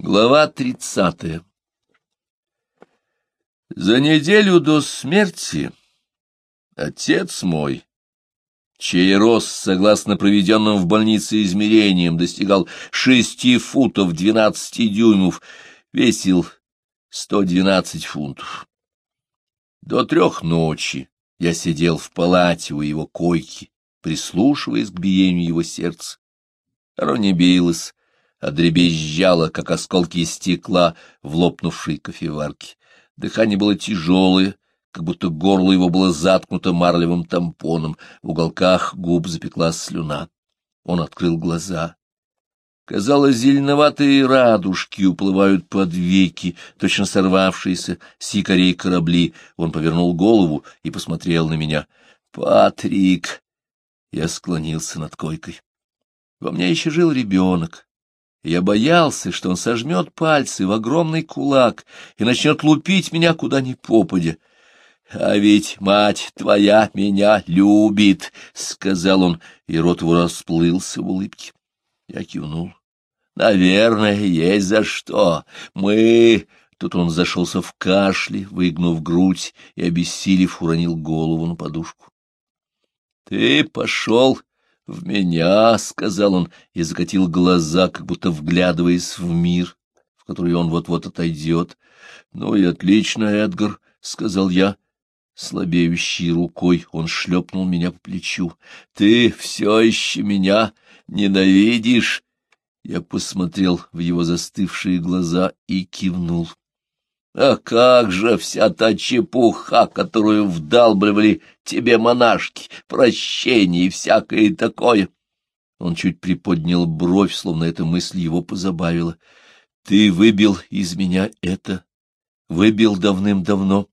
Глава тридцатая За неделю до смерти отец мой, чей рост, согласно проведенным в больнице измерениям, достигал шести футов двенадцати дюймов, весил сто двенадцать фунтов. До трех ночи я сидел в палате у его койки, прислушиваясь к биению его сердца. Оно не билось, а дребезжало, как осколки стекла в лопнувшей кофеварке. Дыхание было тяжелое, как будто горло его было заткнуто марлевым тампоном, в уголках губ запеклась слюна. Он открыл глаза. Казалось, зеленоватые радужки уплывают под веки, точно сорвавшиеся с якорей корабли. Он повернул голову и посмотрел на меня. «Патрик!» Я склонился над койкой. Во мне еще жил ребенок. Я боялся, что он сожмет пальцы в огромный кулак и начнет лупить меня куда ни попадя. — А ведь мать твоя меня любит, — сказал он, и рот его расплылся в улыбке. Я кивнул. — Наверное, есть за что. Мы... Тут он зашелся в кашле, выгнув грудь и, обессилев, уронил голову на подушку. — Ты пошел «В меня», — сказал он, и закатил глаза, как будто вглядываясь в мир, в который он вот-вот отойдет. «Ну и отлично, Эдгар», — сказал я. Слабеющей рукой он шлепнул меня по плечу. «Ты все еще меня ненавидишь?» Я посмотрел в его застывшие глаза и кивнул. А как же вся та чепуха, которую вдалбливали тебе монашки, прощение и всякое такое? Он чуть приподнял бровь, словно эта мысль его позабавила. Ты выбил из меня это, выбил давным-давно.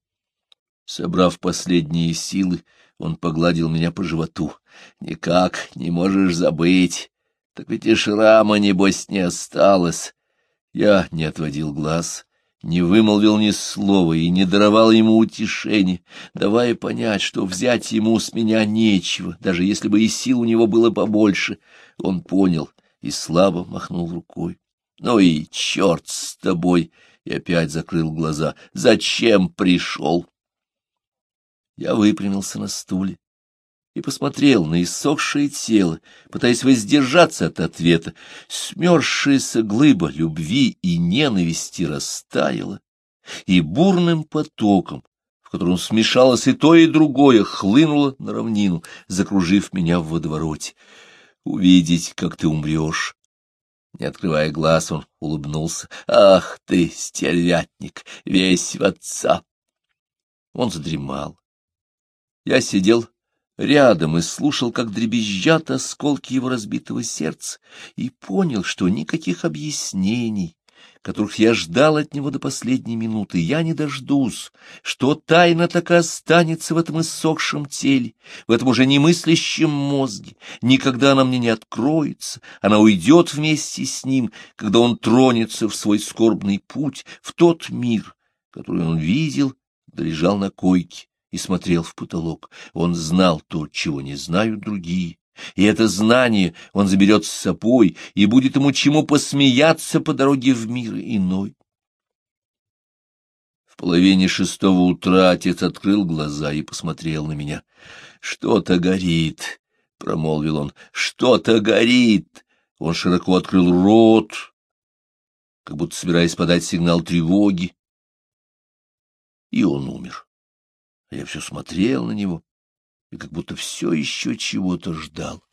Собрав последние силы, он погладил меня по животу. Никак не можешь забыть. Так ведь и шрама, небось, не осталось. Я не отводил глаз не вымолвил ни слова и не даровал ему утешения, давая понять, что взять ему с меня нечего, даже если бы и сил у него было побольше. Он понял и слабо махнул рукой. «Ну и черт с тобой!» И опять закрыл глаза. «Зачем пришел?» Я выпрямился на стуле и посмотрел на иссохшее тело, пытаясь воздержаться от ответа. Смерзшаяся глыба любви и ненависти растаяла, и бурным потоком, в котором смешалось и то, и другое, хлынуло на равнину, закружив меня в водовороте. Увидеть, как ты умрешь. Не открывая глаз, он улыбнулся. «Ах ты, стервятник, весь в отца!» Он задремал. Я сидел рядом и слушал, как дребезжат осколки его разбитого сердца, и понял, что никаких объяснений, которых я ждал от него до последней минуты, я не дождусь, что тайна так и останется в этом иссохшем теле, в этом уже немыслящем мозге, никогда она мне не откроется, она уйдет вместе с ним, когда он тронется в свой скорбный путь, в тот мир, который он видел, лежал на койке, и смотрел в потолок. Он знал то, чего не знают другие. И это знание он заберет с собой, и будет ему чему посмеяться по дороге в мир иной. В половине шестого утра отец открыл глаза и посмотрел на меня. «Что-то горит», — промолвил он, — «что-то горит». Он широко открыл рот, как будто собираясь подать сигнал тревоги, и он умер. Я все смотрел на него и как будто все еще чего-то ждал.